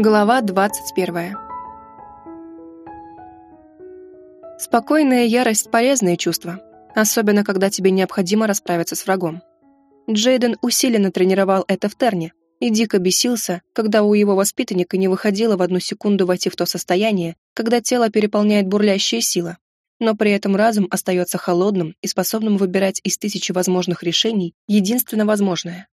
Глава 21. Спокойная ярость – полезное чувство, особенно когда тебе необходимо расправиться с врагом. Джейден усиленно тренировал это в Терне и дико бесился, когда у его воспитанника не выходило в одну секунду войти в то состояние, когда тело переполняет бурлящая сила, но при этом разум остается холодным и способным выбирать из тысячи возможных решений единственно возможное.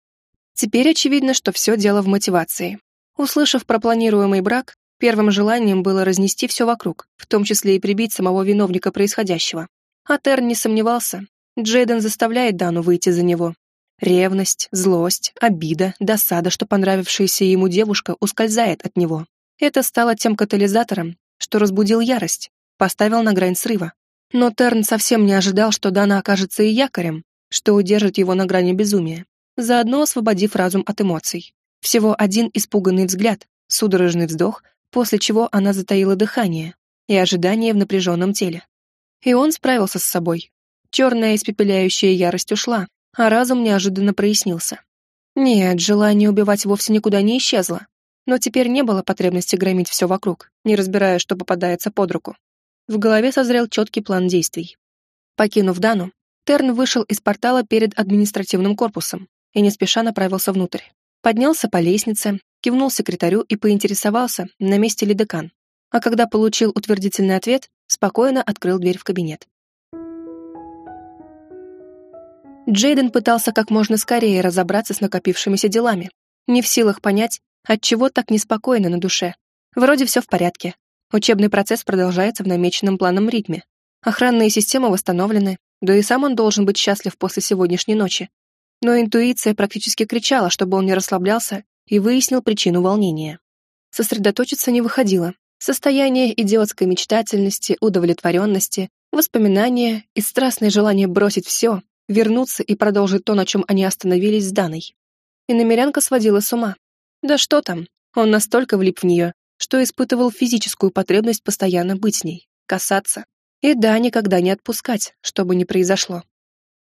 Теперь очевидно, что все дело в мотивации. Услышав про планируемый брак, первым желанием было разнести все вокруг, в том числе и прибить самого виновника происходящего. А Терн не сомневался. Джейден заставляет Дану выйти за него. Ревность, злость, обида, досада, что понравившаяся ему девушка ускользает от него. Это стало тем катализатором, что разбудил ярость, поставил на грань срыва. Но Терн совсем не ожидал, что Дана окажется и якорем, что удержит его на грани безумия, заодно освободив разум от эмоций. Всего один испуганный взгляд, судорожный вздох, после чего она затаила дыхание и ожидание в напряженном теле. И он справился с собой. Черная испепеляющая ярость ушла, а разум неожиданно прояснился. Нет, желание убивать вовсе никуда не исчезло, но теперь не было потребности громить все вокруг, не разбирая, что попадается под руку. В голове созрел четкий план действий. Покинув Дану, Терн вышел из портала перед административным корпусом и не спеша направился внутрь. Поднялся по лестнице, кивнул секретарю и поинтересовался, на месте ли декан. А когда получил утвердительный ответ, спокойно открыл дверь в кабинет. Джейден пытался как можно скорее разобраться с накопившимися делами, не в силах понять, отчего так неспокойно на душе. Вроде все в порядке. Учебный процесс продолжается в намеченном планом ритме. Охранные системы восстановлены, да и сам он должен быть счастлив после сегодняшней ночи но интуиция практически кричала, чтобы он не расслаблялся и выяснил причину волнения. Сосредоточиться не выходило. Состояние идиотской мечтательности, удовлетворенности, воспоминания и страстное желание бросить все, вернуться и продолжить то, на чем они остановились с Даной. И намерянка сводила с ума. Да что там, он настолько влип в нее, что испытывал физическую потребность постоянно быть с ней, касаться. И да, никогда не отпускать, что бы ни произошло.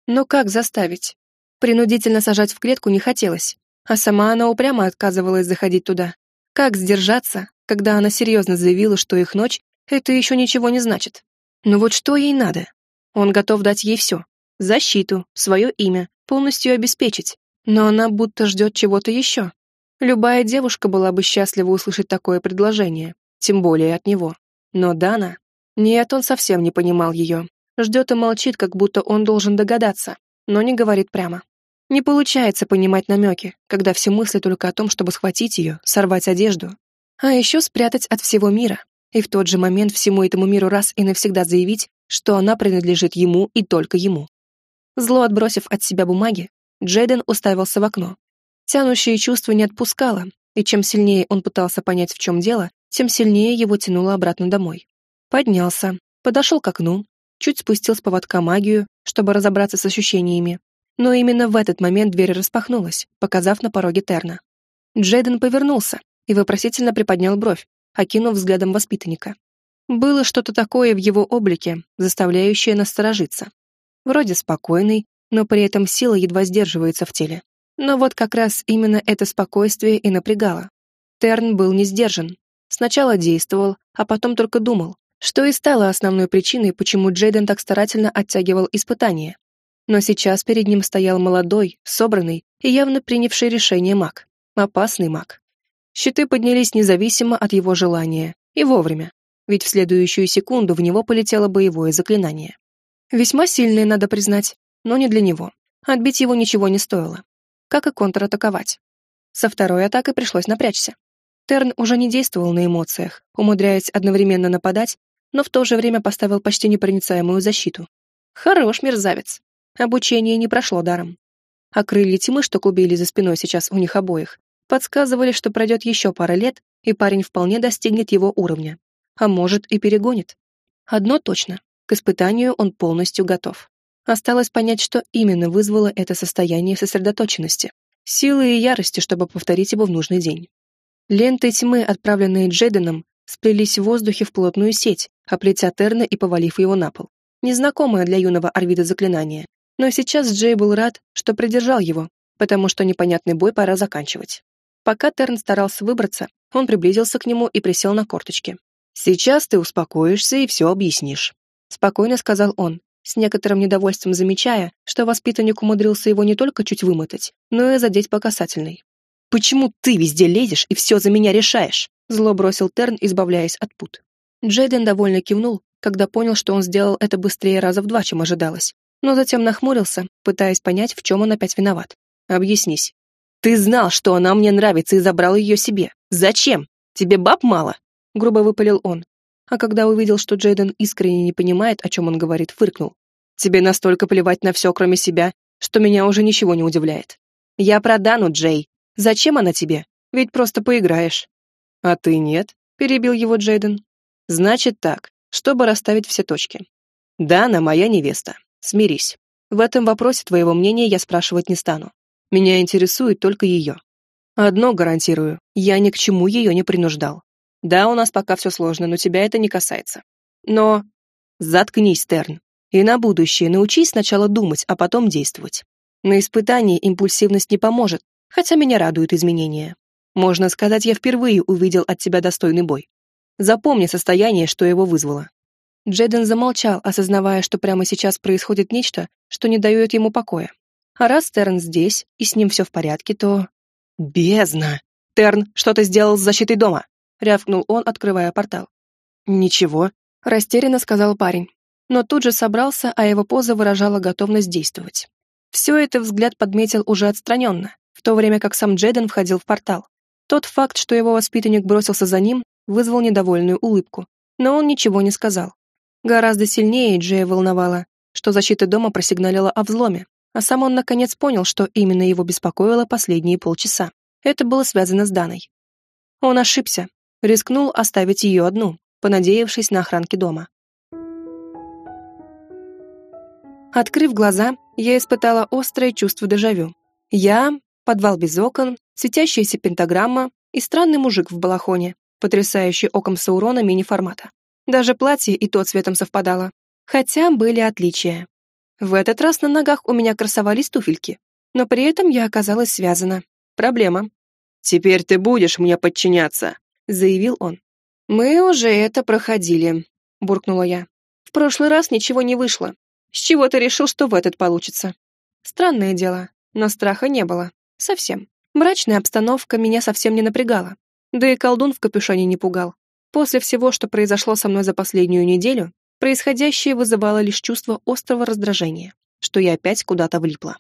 Но как заставить? Принудительно сажать в клетку не хотелось, а сама она упрямо отказывалась заходить туда. Как сдержаться, когда она серьезно заявила, что их ночь — это еще ничего не значит? Но вот что ей надо? Он готов дать ей все. Защиту, свое имя, полностью обеспечить. Но она будто ждет чего-то еще. Любая девушка была бы счастлива услышать такое предложение, тем более от него. Но Дана... Нет, он совсем не понимал ее. Ждет и молчит, как будто он должен догадаться, но не говорит прямо. Не получается понимать намеки, когда все мысли только о том, чтобы схватить ее, сорвать одежду, а еще спрятать от всего мира, и в тот же момент всему этому миру раз и навсегда заявить, что она принадлежит ему и только ему. Зло отбросив от себя бумаги, Джейден уставился в окно. Тянущее чувство не отпускало, и чем сильнее он пытался понять, в чем дело, тем сильнее его тянуло обратно домой. Поднялся, подошел к окну, чуть спустил с поводка магию, чтобы разобраться с ощущениями, но именно в этот момент дверь распахнулась, показав на пороге Терна. Джейден повернулся и вопросительно приподнял бровь, окинув взглядом воспитанника. Было что-то такое в его облике, заставляющее насторожиться. Вроде спокойный, но при этом сила едва сдерживается в теле. Но вот как раз именно это спокойствие и напрягало. Терн был не сдержан. Сначала действовал, а потом только думал, что и стало основной причиной, почему Джейден так старательно оттягивал испытания. Но сейчас перед ним стоял молодой, собранный и явно принявший решение маг. Опасный маг. Щиты поднялись независимо от его желания. И вовремя. Ведь в следующую секунду в него полетело боевое заклинание. Весьма сильное, надо признать, но не для него. Отбить его ничего не стоило. Как и контратаковать. Со второй атакой пришлось напрячься. Терн уже не действовал на эмоциях, умудряясь одновременно нападать, но в то же время поставил почти непроницаемую защиту. Хорош мерзавец. Обучение не прошло даром. А крылья тьмы, что клубили за спиной сейчас у них обоих, подсказывали, что пройдет еще пара лет, и парень вполне достигнет его уровня. А может, и перегонит. Одно точно. К испытанию он полностью готов. Осталось понять, что именно вызвало это состояние сосредоточенности, силы и ярости, чтобы повторить его в нужный день. Ленты тьмы, отправленные Джейденом, сплелись в воздухе в плотную сеть, оплетя Терна и повалив его на пол. Незнакомое для юного Арвида заклинание, но сейчас Джей был рад, что придержал его, потому что непонятный бой пора заканчивать. Пока Терн старался выбраться, Он приблизился к нему и присел на корточки. «Сейчас ты успокоишься и все объяснишь», — спокойно сказал он, с некоторым недовольством замечая, что воспитанник умудрился его не только чуть вымотать, но и задеть по касательной. «Почему ты везде лезешь и все за меня решаешь?» Зло бросил Терн, избавляясь от пут. Джейден довольно кивнул, когда понял, что он сделал это быстрее раза в два, чем ожидалось, но затем нахмурился, пытаясь понять, в чем он опять виноват. «Объяснись». «Ты знал, что она мне нравится и забрал ее себе. Зачем? Тебе баб мало?» Грубо выпалил он. А когда увидел, что Джейден искренне не понимает, о чем он говорит, фыркнул. «Тебе настолько плевать на все, кроме себя, что меня уже ничего не удивляет. Я продану, Джей. Зачем она тебе? Ведь просто поиграешь». «А ты нет?» — перебил его Джейден. «Значит так, чтобы расставить все точки. Дана моя невеста. Смирись. В этом вопросе твоего мнения я спрашивать не стану. Меня интересует только ее. Одно гарантирую, я ни к чему ее не принуждал. Да, у нас пока все сложно, но тебя это не касается. Но... Заткнись, Терн. И на будущее научись сначала думать, а потом действовать. На испытании импульсивность не поможет, хотя меня радуют изменения. Можно сказать, я впервые увидел от тебя достойный бой. Запомни состояние, что его вызвало. Джейден замолчал, осознавая, что прямо сейчас происходит нечто, что не дает ему покоя. А раз Терн здесь, и с ним все в порядке, то... «Бездна! Терн, что ты сделал с защитой дома?» — рявкнул он, открывая портал. «Ничего», — растерянно сказал парень. Но тут же собрался, а его поза выражала готовность действовать. Все это взгляд подметил уже отстраненно, в то время как сам Джейден входил в портал. Тот факт, что его воспитанник бросился за ним, вызвал недовольную улыбку, но он ничего не сказал. Гораздо сильнее Джея волновало, что защита дома просигналила о взломе, а сам он наконец понял, что именно его беспокоило последние полчаса. Это было связано с Даной. Он ошибся, рискнул оставить ее одну, понадеявшись на охранки дома. Открыв глаза, я испытала острое чувство дежавю. Я, подвал без окон, светящаяся пентаграмма и странный мужик в балахоне, потрясающий оком Саурона мини-формата. Даже платье и то цветом совпадало. Хотя были отличия. В этот раз на ногах у меня красовались туфельки, но при этом я оказалась связана. Проблема. «Теперь ты будешь мне подчиняться», — заявил он. «Мы уже это проходили», — буркнула я. «В прошлый раз ничего не вышло. С чего ты решил, что в этот получится?» Странное дело, но страха не было. Совсем. Мрачная обстановка меня совсем не напрягала. Да и колдун в капюшоне не пугал. После всего, что произошло со мной за последнюю неделю, Происходящее вызывало лишь чувство острого раздражения, что я опять куда-то влипла.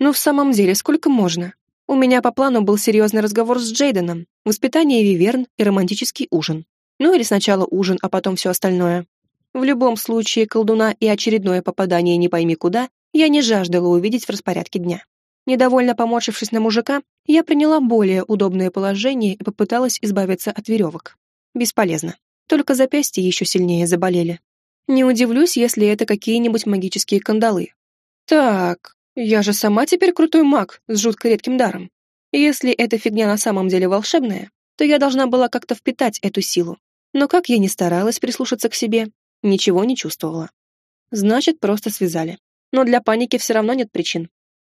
Ну, в самом деле, сколько можно? У меня по плану был серьезный разговор с Джейденом, воспитание Виверн и романтический ужин. Ну или сначала ужин, а потом все остальное. В любом случае, колдуна и очередное попадание не пойми куда я не жаждала увидеть в распорядке дня. Недовольно поморщившись на мужика, я приняла более удобное положение и попыталась избавиться от веревок. Бесполезно. Только запястья еще сильнее заболели. Не удивлюсь, если это какие-нибудь магические кандалы. Так, я же сама теперь крутой маг с жутко редким даром. Если эта фигня на самом деле волшебная, то я должна была как-то впитать эту силу. Но как я ни старалась прислушаться к себе, ничего не чувствовала. Значит, просто связали. Но для паники все равно нет причин.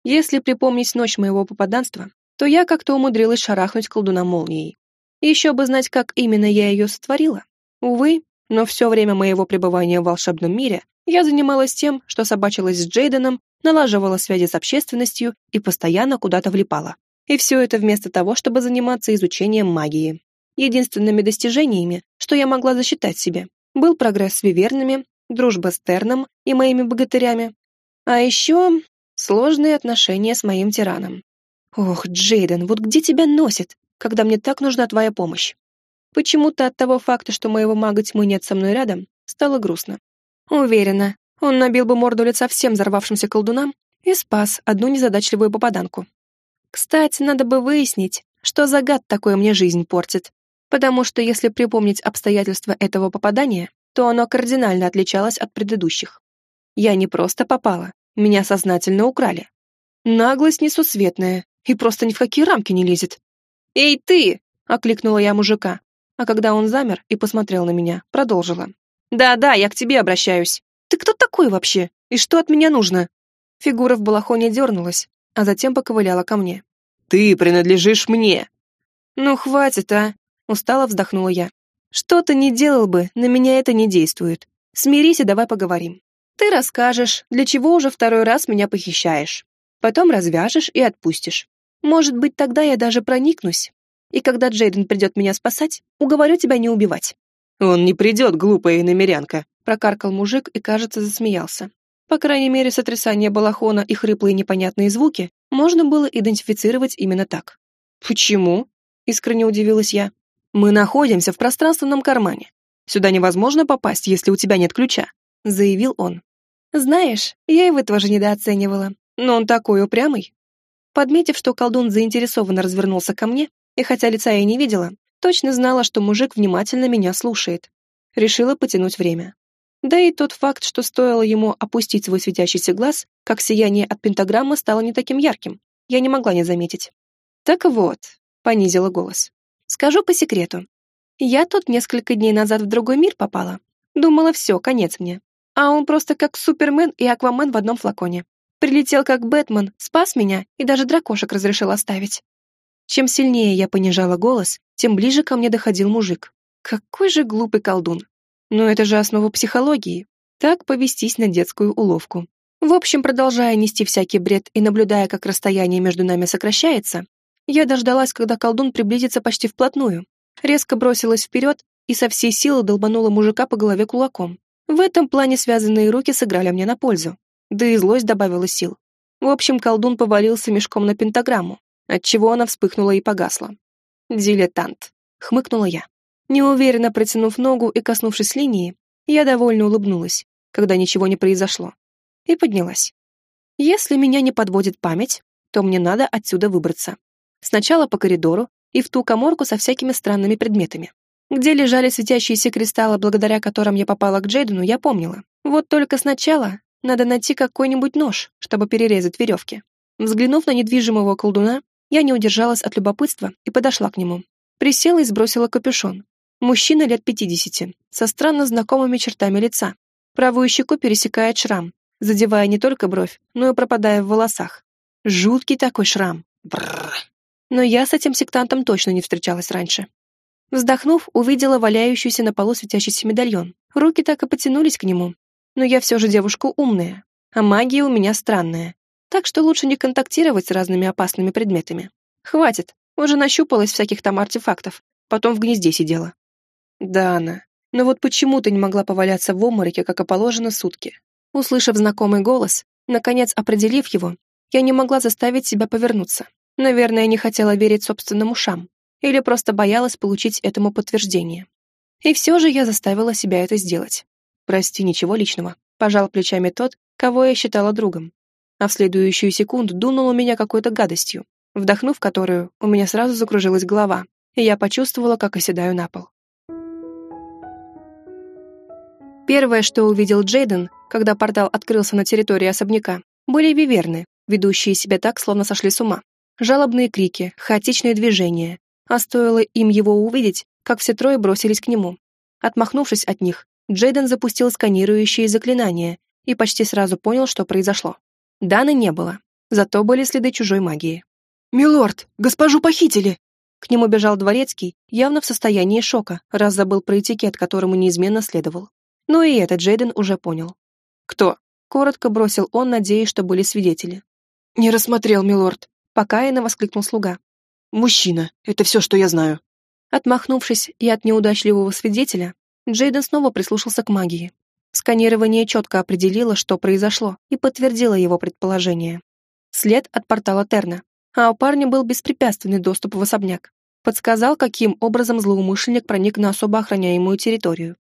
Если припомнить ночь моего попаданства, то я как-то умудрилась шарахнуть колдуна молнией. Еще бы знать, как именно я ее сотворила. Увы, но все время моего пребывания в волшебном мире я занималась тем, что собачилась с Джейденом, налаживала связи с общественностью и постоянно куда-то влипала. И все это вместо того, чтобы заниматься изучением магии. Единственными достижениями, что я могла засчитать себе, был прогресс с вивернами, дружба с Терном и моими богатырями, а еще сложные отношения с моим тираном. Ох, Джейден, вот где тебя носит, когда мне так нужна твоя помощь? Почему-то от того факта, что моего мага тьмы нет со мной рядом, стало грустно. Уверена, он набил бы морду лица всем взорвавшимся колдунам и спас одну незадачливую попаданку. Кстати, надо бы выяснить, что за гад такое мне жизнь портит. Потому что если припомнить обстоятельства этого попадания, то оно кардинально отличалось от предыдущих. Я не просто попала, меня сознательно украли. Наглость несусветная и просто ни в какие рамки не лезет. «Эй, ты!» — окликнула я мужика а когда он замер и посмотрел на меня, продолжила. «Да-да, я к тебе обращаюсь. Ты кто такой вообще? И что от меня нужно?» Фигура в балахоне дернулась, а затем поковыляла ко мне. «Ты принадлежишь мне!» «Ну, хватит, а! Устало вздохнула я. «Что ты не делал бы, на меня это не действует. Смирись и давай поговорим. Ты расскажешь, для чего уже второй раз меня похищаешь. Потом развяжешь и отпустишь. Может быть, тогда я даже проникнусь. И когда Джейден придет меня спасать, уговорю тебя не убивать». «Он не придет, глупая иномерянка», — прокаркал мужик и, кажется, засмеялся. По крайней мере, сотрясание балахона и хриплые непонятные звуки можно было идентифицировать именно так. «Почему?» — искренне удивилась я. «Мы находимся в пространственном кармане. Сюда невозможно попасть, если у тебя нет ключа», — заявил он. «Знаешь, я его тоже недооценивала, но он такой упрямый». Подметив, что колдун заинтересованно развернулся ко мне, и хотя лица я не видела, точно знала, что мужик внимательно меня слушает. Решила потянуть время. Да и тот факт, что стоило ему опустить свой светящийся глаз, как сияние от пентаграммы стало не таким ярким, я не могла не заметить. «Так вот», — понизила голос, — «скажу по секрету. Я тут несколько дней назад в другой мир попала. Думала, все, конец мне. А он просто как Супермен и Аквамен в одном флаконе. Прилетел как Бэтмен, спас меня и даже дракошек разрешил оставить. Чем сильнее я понижала голос, тем ближе ко мне доходил мужик. Какой же глупый колдун. Но это же основа психологии. Так повестись на детскую уловку. В общем, продолжая нести всякий бред и наблюдая, как расстояние между нами сокращается, я дождалась, когда колдун приблизится почти вплотную, резко бросилась вперед и со всей силы долбанула мужика по голове кулаком. В этом плане связанные руки сыграли мне на пользу, да и злость добавила сил. В общем, колдун повалился мешком на пентаграмму, отчего она вспыхнула и погасла. «Дилетант», — хмыкнула я. Неуверенно протянув ногу и коснувшись линии, я довольно улыбнулась, когда ничего не произошло, и поднялась. Если меня не подводит память, то мне надо отсюда выбраться. Сначала по коридору, и в ту коморку со всякими странными предметами. Где лежали светящиеся кристаллы, благодаря которым я попала к Джейдену, я помнила. Вот только сначала надо найти какой-нибудь нож, чтобы перерезать веревки. Взглянув на недвижимого колдуна, я не удержалась от любопытства и подошла к нему. Присела и сбросила капюшон. Мужчина лет пятидесяти, со странно знакомыми чертами лица. Правую щеку пересекает шрам, задевая не только бровь, но и пропадая в волосах. Жуткий такой шрам. Бррр но я с этим сектантом точно не встречалась раньше. Вздохнув, увидела валяющийся на полу светящийся медальон. Руки так и потянулись к нему. Но я все же девушка умная, а магия у меня странная. Так что лучше не контактировать с разными опасными предметами. Хватит, уже нащупалась всяких там артефактов, потом в гнезде сидела. Дана, но вот почему ты не могла поваляться в обмороке, как и положено, сутки? Услышав знакомый голос, наконец определив его, я не могла заставить себя повернуться. Наверное, не хотела верить собственным ушам. Или просто боялась получить этому подтверждение. И все же я заставила себя это сделать. Прости, ничего личного. Пожал плечами тот, кого я считала другом. А в следующую секунду дунул у меня какой-то гадостью, вдохнув которую, у меня сразу закружилась голова, и я почувствовала, как оседаю на пол. Первое, что увидел Джейден, когда портал открылся на территории особняка, были виверны, ведущие себя так, словно сошли с ума. Жалобные крики, хаотичные движения. А стоило им его увидеть, как все трое бросились к нему. Отмахнувшись от них, Джейден запустил сканирующие заклинания и почти сразу понял, что произошло. Даны не было, зато были следы чужой магии. «Милорд, госпожу похитили!» К нему бежал дворецкий, явно в состоянии шока, раз забыл про этикет, которому неизменно следовал. Но и этот Джейден уже понял. «Кто?» — коротко бросил он, надеясь, что были свидетели. «Не рассмотрел, милорд», покаянно воскликнул слуга. «Мужчина, это все, что я знаю». Отмахнувшись и от неудачливого свидетеля, Джейден снова прислушался к магии. Сканирование четко определило, что произошло, и подтвердило его предположение. След от портала Терна, а у парня был беспрепятственный доступ в особняк. Подсказал, каким образом злоумышленник проник на особо охраняемую территорию.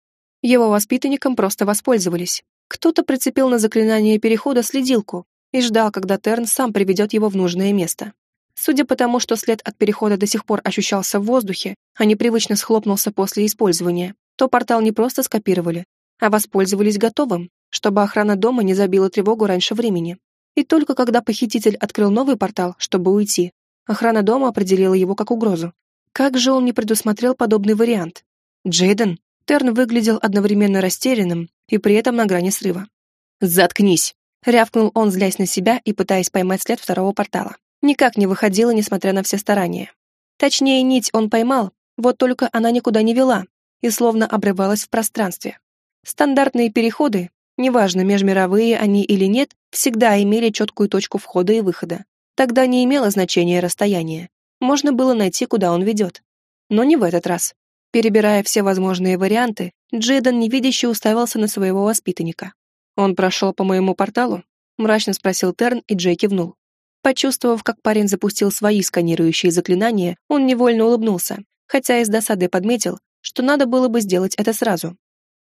Его воспитанникам просто воспользовались. Кто-то прицепил на заклинание перехода следилку, и ждал, когда Терн сам приведет его в нужное место. Судя по тому, что след от перехода до сих пор ощущался в воздухе, а непривычно схлопнулся после использования, то портал не просто скопировали, а воспользовались готовым, чтобы охрана дома не забила тревогу раньше времени. И только когда похититель открыл новый портал, чтобы уйти, охрана дома определила его как угрозу. Как же он не предусмотрел подобный вариант? Джейден? Терн выглядел одновременно растерянным и при этом на грани срыва. «Заткнись!» Рявкнул он, злясь на себя и пытаясь поймать след второго портала. Никак не выходило, несмотря на все старания. Точнее, нить он поймал, Вот только она никуда не вела и словно обрывалась в пространстве. Стандартные переходы, неважно, межмировые они или нет, всегда имели четкую точку входа и выхода. Тогда не имело значения расстояние. Можно было найти, куда он ведет. Но не в этот раз. Перебирая все возможные варианты, Джейден невидяще уставился на своего воспитанника. «Он прошел по моему порталу?» — мрачно спросил Терн, и Джей кивнул. Почувствовав, как парень запустил свои сканирующие заклинания, он невольно улыбнулся, хотя и с досадой подметил, что надо было бы сделать это сразу.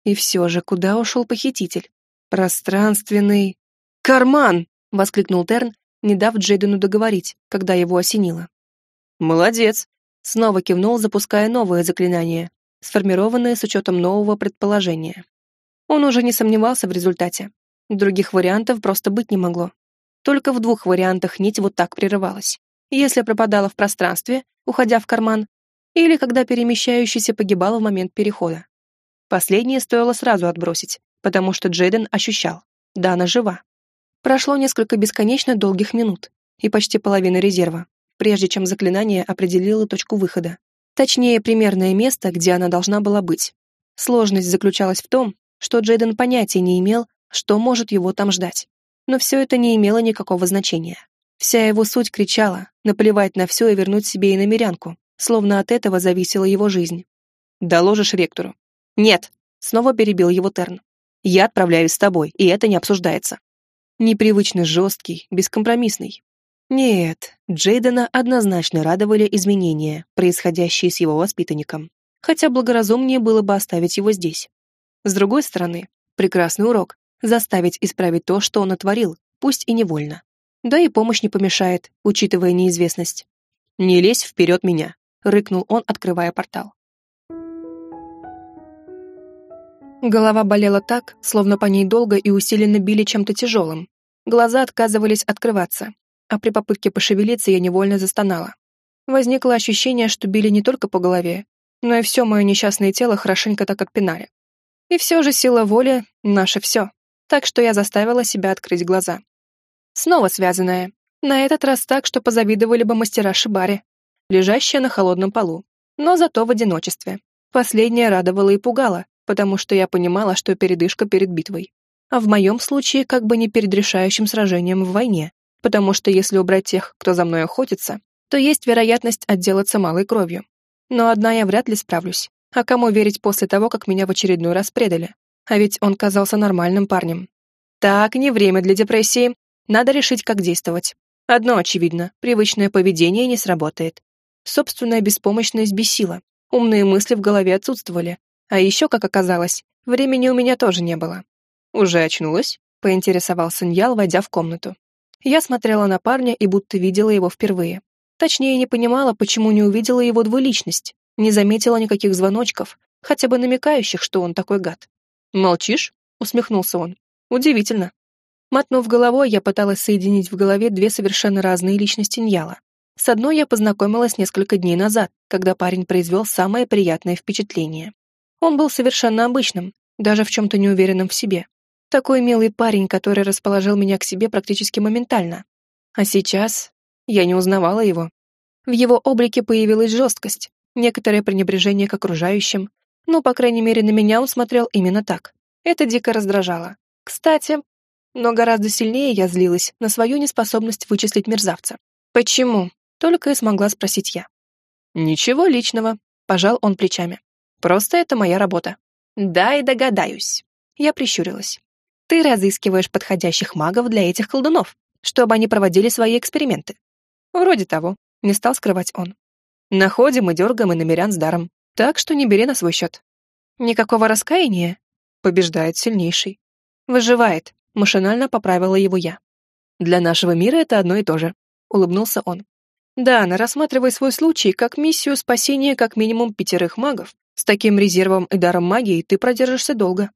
И все же, куда ушел похититель? Пространственный... «Карман!» — воскликнул Терн, не дав Джейдену договорить, когда его осенило. «Молодец!» — снова кивнул, запуская новое заклинание, сформированное с учетом нового предположения. Он уже не сомневался в результате. Других вариантов просто быть не могло. Только в двух вариантах нить вот так прерывалась. Если пропадала в пространстве, уходя в карман, или когда перемещающийся погибал в момент перехода. Последнее стоило сразу отбросить, потому что Джейден ощущал. Да, она жива. Прошло несколько бесконечно долгих минут и почти половина резерва, прежде чем заклинание определило точку выхода. Точнее, примерное место, где она должна была быть. Сложность заключалась в том, что Джейден понятия не имел, что может его там ждать но все это не имело никакого значения. Вся его суть кричала, наплевать на все и вернуть себе и намерянку, словно от этого зависела его жизнь. «Доложишь ректору?» «Нет», — снова перебил его Терн. «Я отправляюсь с тобой, и это не обсуждается». Непривычно жесткий, бескомпромиссный. Нет, Джейдена однозначно радовали изменения, происходящие с его воспитанником, хотя благоразумнее было бы оставить его здесь. С другой стороны, прекрасный урок, заставить исправить то, что он натворил, пусть и невольно. Да и помощь не помешает, учитывая неизвестность. «Не лезь вперед меня», — рыкнул он, открывая портал. Голова болела так, словно по ней долго и усиленно били чем-то тяжелым. Глаза отказывались открываться, а при попытке пошевелиться я невольно застонала. Возникло ощущение, что били не только по голове, но и все мое несчастное тело хорошенько так отпинали. И все же сила воли — наше все так что я заставила себя открыть глаза. Снова связанная. На этот раз так, что позавидовали бы мастера Шибари, лежащая на холодном полу, но зато в одиночестве. Последнее радовало и пугало, потому что я понимала, что передышка перед битвой. А в моем случае как бы не перед решающим сражением в войне, потому что если убрать тех, кто за мной охотится, то есть вероятность отделаться малой кровью. Но одна я вряд ли справлюсь. А кому верить после того, как меня в очередной раз предали? А ведь он казался нормальным парнем. Так, не время для депрессии. Надо решить, как действовать. Одно очевидно, привычное поведение не сработает. Собственная беспомощность бесила. Умные мысли в голове отсутствовали. А еще, как оказалось, времени у меня тоже не было. «Уже очнулась?» — поинтересовался Ньял, войдя в комнату. Я смотрела на парня и будто видела его впервые. Точнее, не понимала, почему не увидела его двуличность, не заметила никаких звоночков, хотя бы намекающих, что он такой гад. «Молчишь?» — усмехнулся он. «Удивительно». Мотнув головой, я пыталась соединить в голове две совершенно разные личности Ньяла. С одной я познакомилась несколько дней назад, когда парень произвел самое приятное впечатление. Он был совершенно обычным, даже в чем-то неуверенным в себе. Такой милый парень, который расположил меня к себе практически моментально. А сейчас я не узнавала его. В его облике появилась жесткость, некоторое пренебрежение к окружающим, ну, по крайней мере, на меня он смотрел именно так. Это дико раздражало. Кстати, но гораздо сильнее я злилась на свою неспособность вычислить мерзавца. «Почему?» — только и смогла спросить я. «Ничего личного», — пожал он плечами. «Просто это моя работа». «Да и догадаюсь». Я прищурилась. «Ты разыскиваешь подходящих магов для этих колдунов, чтобы они проводили свои эксперименты». «Вроде того», — не стал скрывать он. «Находим и дергаем и намерян с даром. Так что не бери на свой счет. Никакого раскаяния. Побеждает сильнейший. Выживает. Машинально поправила его я. Для нашего мира это одно и то же. Улыбнулся он. Да, на рассматривай свой случай как миссию спасения как минимум пятерых магов. С таким резервом и даром магии ты продержишься долго.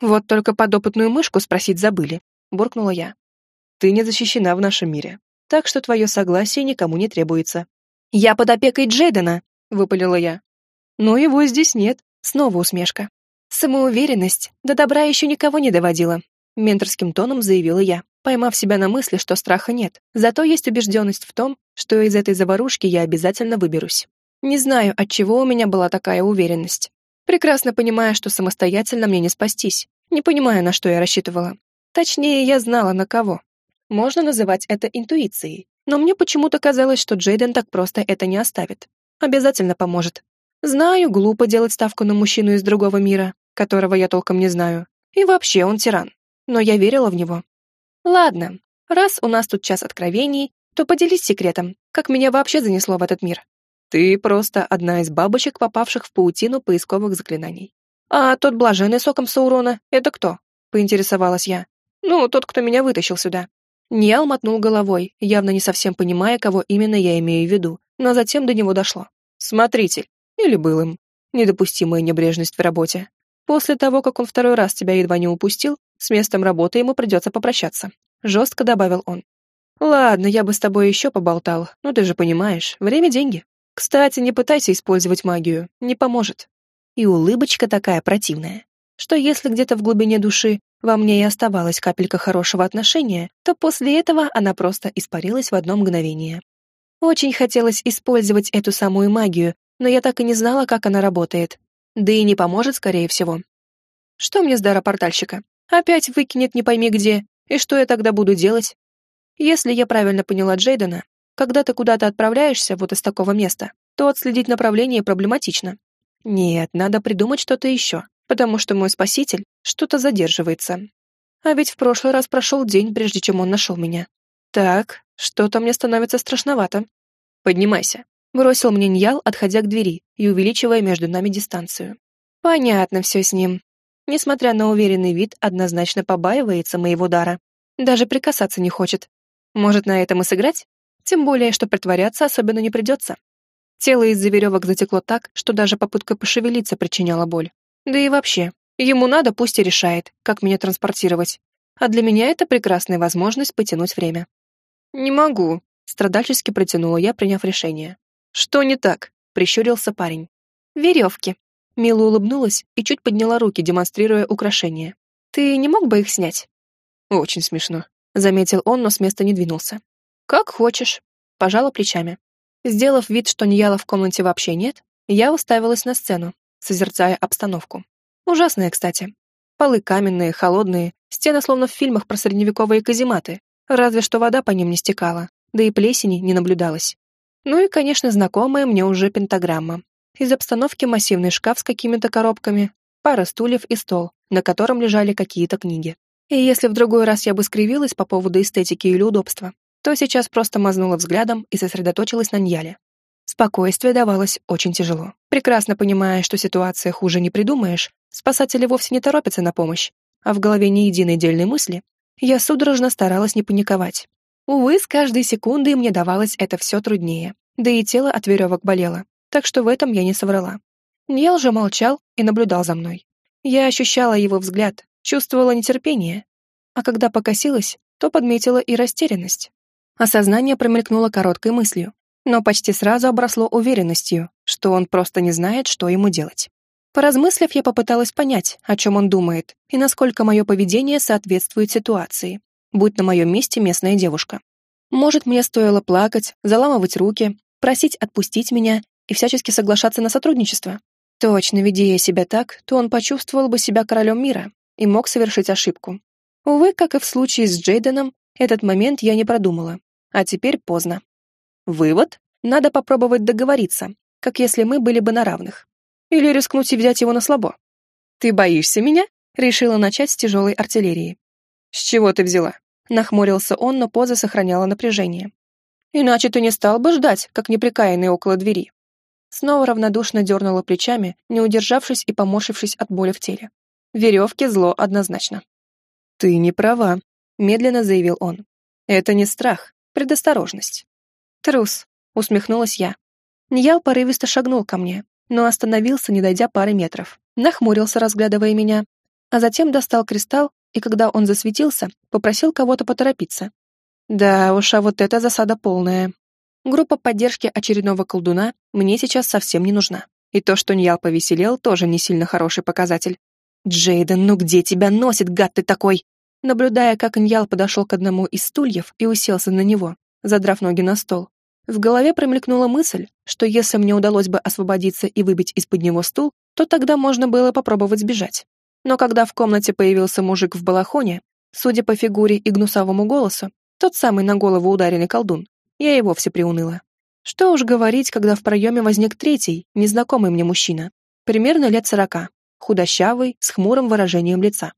Вот только подопытную мышку спросить забыли, буркнула я. Ты не защищена в нашем мире, так что твое согласие никому не требуется. Я под опекой Джейдена, выпалила я. Но его здесь нет. Снова усмешка. Самоуверенность до добра еще никого не доводила. Менторским тоном заявила я, поймав себя на мысли, что страха нет. Зато есть убежденность в том, что из этой заварушки я обязательно выберусь. Не знаю, от чего у меня была такая уверенность. Прекрасно понимая, что самостоятельно мне не спастись. Не понимаю, на что я рассчитывала. Точнее, я знала, на кого. Можно называть это интуицией. Но мне почему-то казалось, что Джейден так просто это не оставит. Обязательно поможет. Знаю, глупо делать ставку на мужчину из другого мира, которого я толком не знаю. И вообще он тиран. Но я верила в него. Ладно, раз у нас тут час откровений, то поделись секретом, как меня вообще занесло в этот мир. Ты просто одна из бабочек, попавших в паутину поисковых заклинаний. А тот блаженный соком Саурона — это кто? Поинтересовалась я. Ну, тот, кто меня вытащил сюда. Ниал мотнул головой, явно не совсем понимая, кого именно я имею в виду, но затем до него дошло. Смотритель. Или был им. Недопустимая небрежность в работе. После того, как он второй раз тебя едва не упустил, с местом работы ему придется попрощаться. Жестко добавил он. Ладно, я бы с тобой еще поболтал, но ты же понимаешь, время — деньги. Кстати, не пытайся использовать магию, не поможет. И улыбочка такая противная, что если где-то в глубине души во мне и оставалась капелька хорошего отношения, то после этого она просто испарилась в одно мгновение. Очень хотелось использовать эту самую магию, но я так и не знала, как она работает. Да и не поможет, скорее всего. Что мне с дара портальщика? Опять выкинет не пойми где, и что я тогда буду делать? Если я правильно поняла Джейдена, когда ты куда-то отправляешься вот из такого места, то отследить направление проблематично. Нет, надо придумать что-то еще, потому что мой спаситель что-то задерживается. А ведь в прошлый раз прошел день, прежде чем он нашел меня. Так, что-то мне становится страшновато. Поднимайся. Бросил мне Ньял, отходя к двери и увеличивая между нами дистанцию. Понятно все с ним. Несмотря на уверенный вид, однозначно побаивается моего дара. Даже прикасаться не хочет. Может, на этом и сыграть? Тем более, что притворяться особенно не придется. Тело из-за веревок затекло так, что даже попытка пошевелиться причиняла боль. Да и вообще, ему надо, пусть и решает, как меня транспортировать. А для меня это прекрасная возможность потянуть время. «Не могу», — страдальчески протянула я, приняв решение. «Что не так?» — прищурился парень. «Веревки». Мила улыбнулась и чуть подняла руки, демонстрируя украшения. «Ты не мог бы их снять?» «Очень смешно», — заметил он, но с места не двинулся. «Как хочешь», — пожала плечами. Сделав вид, что Нияла в комнате вообще нет, я уставилась на сцену, созерцая обстановку. Ужасная, кстати. Полы каменные, холодные, стены словно в фильмах про средневековые казематы, разве что вода по ним не стекала, да и плесени не наблюдалось. Ну и, конечно, знакомая мне уже пентаграмма. Из обстановки массивный шкаф с какими-то коробками, пара стульев и стол, на котором лежали какие-то книги. И если в другой раз я бы скривилась по поводу эстетики или удобства, то сейчас просто мазнула взглядом и сосредоточилась на Ньяле. Спокойствие давалось очень тяжело. Прекрасно понимая, что ситуация хуже не придумаешь, спасатели вовсе не торопятся на помощь, а в голове ни единой дельной мысли, я судорожно старалась не паниковать. Увы, с каждой секундой мне давалось это все труднее, да и тело от веревок болело, так что в этом я не соврала. Ньял же молчал и наблюдал за мной. Я ощущала его взгляд, чувствовала нетерпение, а когда покосилась, то подметила и растерянность. Осознание промелькнуло короткой мыслью, но почти сразу обросло уверенностью, что он просто не знает, что ему делать. Поразмыслив, я попыталась понять, о чем он думает и насколько мое поведение соответствует ситуации, будь на моем месте местная девушка. Может, мне стоило плакать, заламывать руки, просить отпустить меня и всячески соглашаться на сотрудничество? Точно, ведя я себя так, то он почувствовал бы себя королем мира и мог совершить ошибку. Увы, как и в случае с Джейденом, этот момент я не продумала. А теперь поздно. Вывод? Надо попробовать договориться, как если мы были бы на равных. Или рискнуть и взять его на слабо. «Ты боишься меня?» Решила начать с тяжелой артиллерии. «С чего ты взяла?» Нахмурился он, но поза сохраняла напряжение. «Иначе ты не стал бы ждать, как неприкаянный около двери». Снова равнодушно дернула плечами, не удержавшись и поморщившись от боли в теле. Веревки зло однозначно. «Ты не права», — медленно заявил он. «Это не страх, предосторожность. Трус, усмехнулась я. Ниял порывисто шагнул ко мне, но остановился, не дойдя пары метров. Нахмурился, разглядывая меня, а затем достал кристалл, и когда он засветился, попросил кого-то поторопиться. Да уж, а вот эта засада полная. Группа поддержки очередного колдуна мне сейчас совсем не нужна. И то, что Ньял повеселел, тоже не сильно хороший показатель. «Джейден, ну где тебя носит, гад ты такой?» Наблюдая, как Ньял подошел к одному из стульев и уселся на него, задрав ноги на стол, В голове промелькнула мысль, что если мне удалось бы освободиться и выбить из-под него стул, то тогда можно было попробовать сбежать. Но когда в комнате появился мужик в балахоне, судя по фигуре и гнусавому голосу, тот самый на голову ударенный колдун, я и вовсе приуныла. Что уж говорить, когда в проеме возник третий, незнакомый мне мужчина, примерно лет сорока, худощавый, с хмурым выражением лица.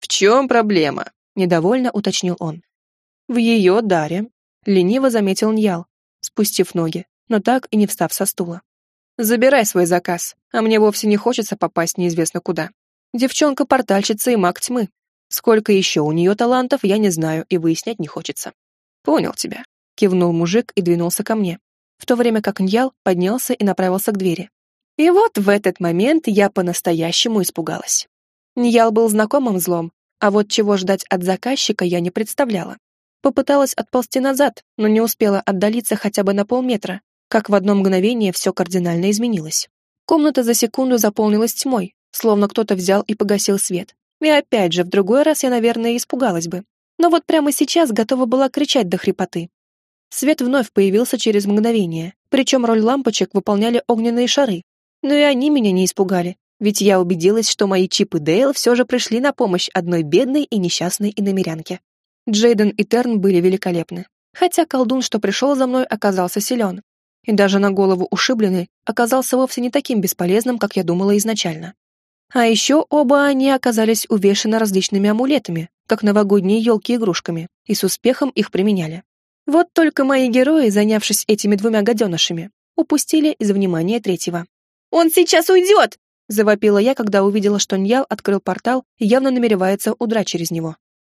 «В чем проблема?» — недовольно уточнил он. «В ее даре», — лениво заметил Ньял, спустив ноги, но так и не встав со стула. «Забирай свой заказ, а мне вовсе не хочется попасть неизвестно куда. Девчонка-портальщица и маг тьмы. Сколько еще у нее талантов, я не знаю и выяснять не хочется». «Понял тебя», — кивнул мужик и двинулся ко мне, в то время как Ньял поднялся и направился к двери. И вот в этот момент я по-настоящему испугалась. Ньял был знакомым злом, а вот чего ждать от заказчика я не представляла. Попыталась отползти назад, но не успела отдалиться хотя бы на полметра, как в одно мгновение все кардинально изменилось. Комната за секунду заполнилась тьмой, словно кто-то взял и погасил свет. И опять же, в другой раз я, наверное, испугалась бы. Но вот прямо сейчас готова была кричать до хрипоты. Свет вновь появился через мгновение, причем роль лампочек выполняли огненные шары. Но и они меня не испугали, ведь я убедилась, что мои Чип и Дейл все же пришли на помощь одной бедной и несчастной иномерянке. Джейден и Терн были великолепны. Хотя колдун, что пришел за мной, оказался силен. И даже на голову ушибленный оказался вовсе не таким бесполезным, как я думала изначально. А еще оба они оказались увешаны различными амулетами, как новогодние елки-игрушками, и с успехом их применяли. Вот только мои герои, занявшись этими двумя гаденышами, упустили из внимания третьего. «Он сейчас уйдет!» — завопила я, когда увидела, что Ньял открыл портал и явно намеревается удрать через него.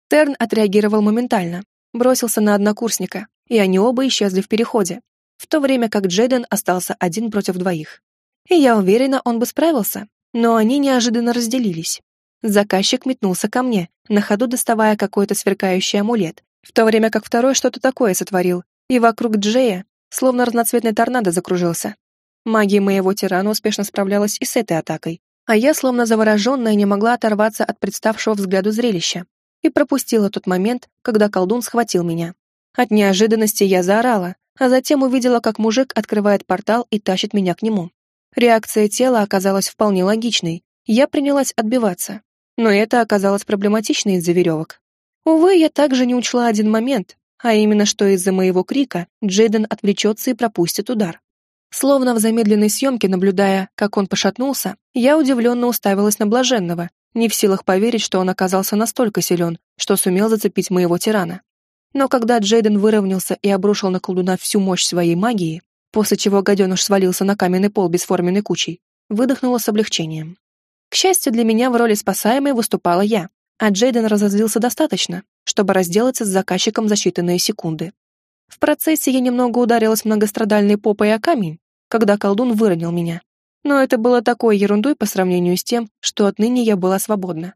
Терн отреагировал моментально, бросился на однокурсника, и они оба исчезли в переходе, в то время как Джейден остался один против двоих. И я уверена, он бы справился, но они неожиданно разделились. Заказчик метнулся ко мне, на ходу доставая какой-то сверкающий амулет, в то время как второй что-то такое сотворил, и вокруг Джея словно разноцветный торнадо закружился. Магия моего тирана успешно справлялась и с этой атакой, а я, словно завороженная, не могла оторваться от представшего взгляду зрелища и пропустила тот момент, когда колдун схватил меня. От неожиданности я заорала, а затем увидела, как мужик открывает портал и тащит меня к нему. Реакция тела оказалась вполне логичной, я принялась отбиваться. Но это оказалось проблематично из-за веревок. Увы, я также не учла один момент, а именно, что из-за моего крика Джейден отвлечется и пропустит удар. Словно в замедленной съемке, наблюдая, как он пошатнулся, я удивленно уставилась на блаженного, не в силах поверить, что он оказался настолько силен, что сумел зацепить моего тирана. Но когда Джейден выровнялся и обрушил на колдуна всю мощь своей магии, после чего гаденыш свалился на каменный пол бесформенной кучей, выдохнула с облегчением. К счастью для меня, в роли спасаемой выступала я, а Джейден разозлился достаточно, чтобы разделаться с заказчиком за считанные секунды. В процессе я немного ударилась многострадальной попой о камень, когда колдун выронил меня. Но это было такой ерундой по сравнению с тем, что отныне я была свободна.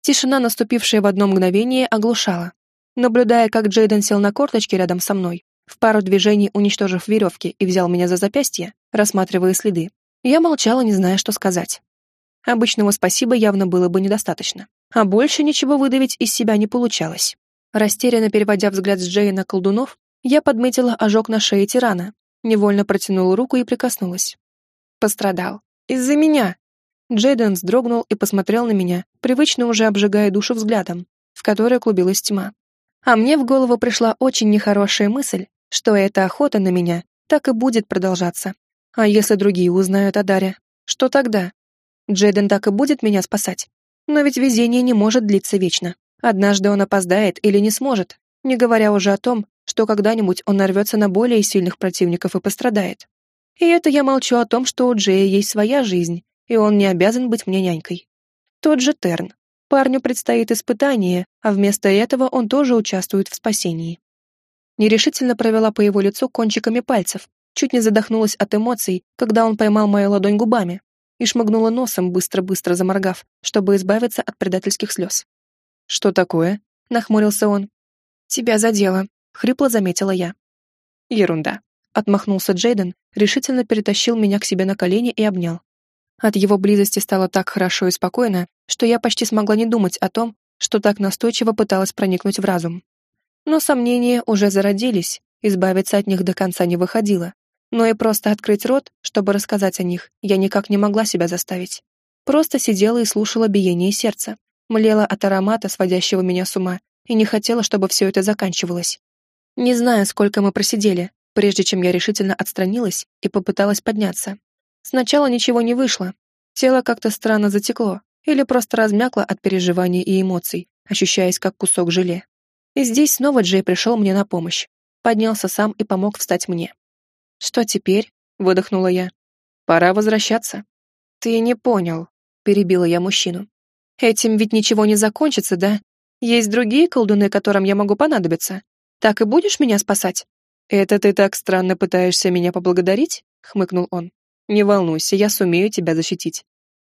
Тишина, наступившая в одно мгновение, оглушала. Наблюдая, как Джейден сел на корточки рядом со мной, в пару движений уничтожив веревки и взял меня за запястье, рассматривая следы, я молчала, не зная, что сказать. Обычного спасибо явно было бы недостаточно, а больше ничего выдавить из себя не получалось. Растерянно переводя взгляд с Джея на колдунов, я подметила ожог на шее тирана, невольно протянула руку и прикоснулась пострадал. Из-за меня!» Джейден вздрогнул и посмотрел на меня, привычно уже обжигая душу взглядом, в которой клубилась тьма. А мне в голову пришла очень нехорошая мысль, что эта охота на меня так и будет продолжаться. А если другие узнают о Даре, что тогда? Джейден так и будет меня спасать? Но ведь везение не может длиться вечно. Однажды он опоздает или не сможет, не говоря уже о том, что когда-нибудь он нарвется на более сильных противников и пострадает. И это я молчу о том, что у Джея есть своя жизнь, и он не обязан быть мне нянькой. Тот же Терн. Парню предстоит испытание, а вместо этого он тоже участвует в спасении. Нерешительно провела по его лицу кончиками пальцев, чуть не задохнулась от эмоций, когда он поймал мою ладонь губами, и шмыгнула носом, быстро-быстро заморгав, чтобы избавиться от предательских слез. «Что такое?» — нахмурился он. «Тебя задело», — хрипло заметила я. «Ерунда», Отмахнулся Джейден, решительно перетащил меня к себе на колени и обнял. От его близости стало так хорошо и спокойно, что я почти смогла не думать о том, что так настойчиво пыталась проникнуть в разум. Но сомнения уже зародились, избавиться от них до конца не выходило. Но и просто открыть рот, чтобы рассказать о них, я никак не могла себя заставить. Просто сидела и слушала биение сердца, млела от аромата, сводящего меня с ума, и не хотела, чтобы все это заканчивалось. Не знаю, сколько мы просидели, прежде чем я решительно отстранилась и попыталась подняться. Сначала ничего не вышло. Тело как-то странно затекло или просто размякло от переживаний и эмоций, ощущаясь как кусок желе. И здесь снова Джей пришел мне на помощь. Поднялся сам и помог встать мне. «Что теперь?» — выдохнула я. «Пора возвращаться». «Ты не понял», — перебила я мужчину. «Этим ведь ничего не закончится, да? Есть другие колдуны, которым я могу понадобиться. Так и будешь меня спасать?» «Это ты так странно пытаешься меня поблагодарить?» — хмыкнул он. «Не волнуйся, я сумею тебя защитить».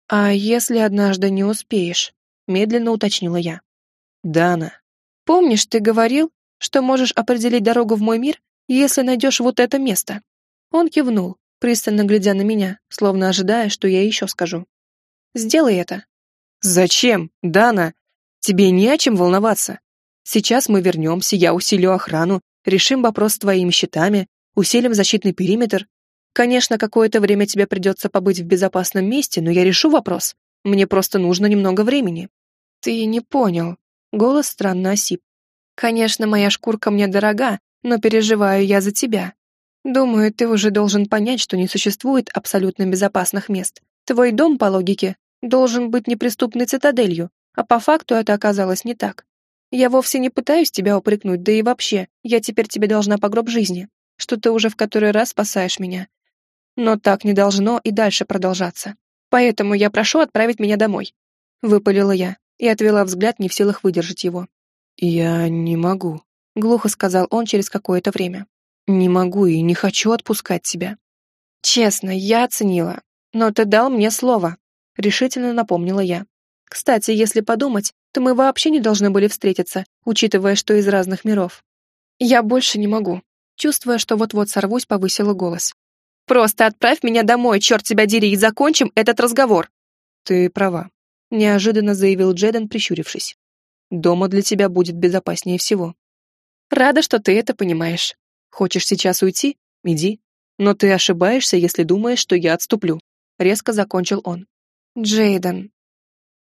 «А если однажды не успеешь?» — медленно уточнила я. «Дана, помнишь, ты говорил, что можешь определить дорогу в мой мир, если найдешь вот это место?» Он кивнул, пристально глядя на меня, словно ожидая, что я еще скажу. «Сделай это». «Зачем, Дана? Тебе не о чем волноваться. Сейчас мы вернемся, я усилю охрану, решим вопрос с твоими щитами, усилим защитный периметр. Конечно, какое-то время тебе придется побыть в безопасном месте, но я решу вопрос. Мне просто нужно немного времени». «Ты не понял». Голос странно осип. «Конечно, моя шкурка мне дорога, но переживаю я за тебя. Думаю, ты уже должен понять, что не существует абсолютно безопасных мест. Твой дом, по логике, должен быть неприступной цитаделью, а по факту это оказалось не так. Я вовсе не пытаюсь тебя упрекнуть, да и вообще, я теперь тебе должна по гроб жизни, что ты уже в который раз спасаешь меня. Но так не должно и дальше продолжаться. Поэтому я прошу отправить меня домой. Выпалила я и отвела взгляд, не в силах выдержать его. «Я не могу», — глухо сказал он через какое-то время. «Не могу и не хочу отпускать тебя». «Честно, я оценила, но ты дал мне слово», — решительно напомнила я. «Кстати, если подумать, то мы вообще не должны были встретиться, учитывая, что из разных миров. Я больше не могу. Чувствуя, что вот-вот сорвусь, повысила голос. «Просто отправь меня домой, черт тебя дери, и закончим этот разговор!» «Ты права», — неожиданно заявил Джеден, прищурившись. «Дома для тебя будет безопаснее всего». «Рада, что ты это понимаешь. Хочешь сейчас уйти? Иди. Но ты ошибаешься, если думаешь, что я отступлю», — резко закончил он. «Джейден».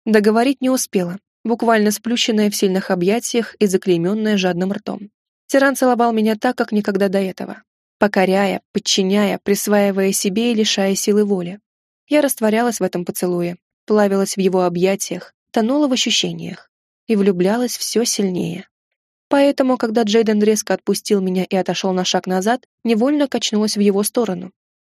Договорить не успела буквально сплющенная в сильных объятиях и заклейменная жадным ртом. Тиран целовал меня так, как никогда до этого, покоряя, подчиняя, присваивая себе и лишая силы воли. Я растворялась в этом поцелуе, плавилась в его объятиях, тонула в ощущениях и влюблялась все сильнее. Поэтому, когда Джейден резко отпустил меня и отошел на шаг назад, невольно качнулась в его сторону.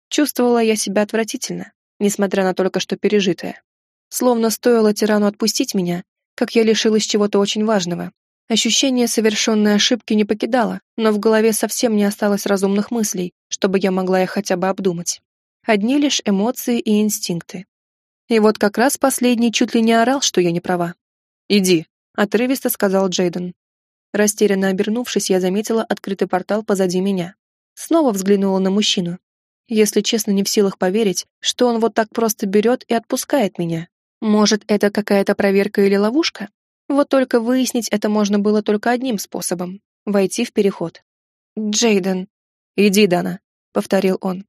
Чувствовала я себя отвратительно, несмотря на только что пережитое. Словно стоило тирану отпустить меня, как я лишилась чего-то очень важного. Ощущение совершенной ошибки не покидало, но в голове совсем не осталось разумных мыслей, чтобы я могла их хотя бы обдумать. Одни лишь эмоции и инстинкты. И вот как раз последний чуть ли не орал, что я не права. «Иди», — отрывисто сказал Джейден. Растерянно обернувшись, я заметила открытый портал позади меня. Снова взглянула на мужчину. Если честно, не в силах поверить, что он вот так просто берет и отпускает меня. Может, это какая-то проверка или ловушка? Вот только выяснить это можно было только одним способом — войти в переход. «Джейден». «Иди, Дана», — повторил он.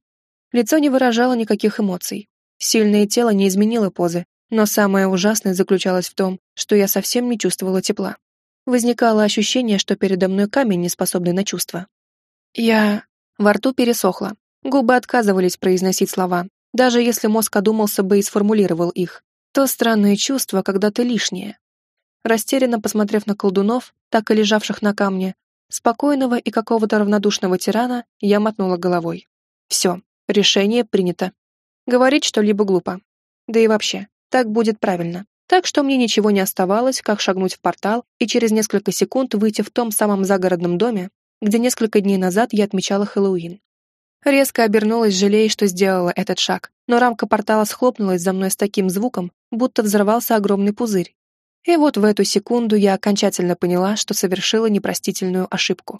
Лицо не выражало никаких эмоций. Сильное тело не изменило позы, но самое ужасное заключалось в том, что я совсем не чувствовала тепла. Возникало ощущение, что передо мной камень, не способный на чувства. Я... Во рту пересохло. Губы отказывались произносить слова, даже если мозг одумался бы и сформулировал их. То странное чувство, когда ты лишнее. Растерянно посмотрев на колдунов, так и лежавших на камне, спокойного и какого-то равнодушного тирана, я мотнула головой. Все, решение принято. Говорить что-либо глупо. Да и вообще, так будет правильно. Так что мне ничего не оставалось, как шагнуть в портал и через несколько секунд выйти в том самом загородном доме, где несколько дней назад я отмечала Хэллоуин. Резко обернулась, жалея, что сделала этот шаг, но рамка портала схлопнулась за мной с таким звуком, будто взорвался огромный пузырь. И вот в эту секунду я окончательно поняла, что совершила непростительную ошибку.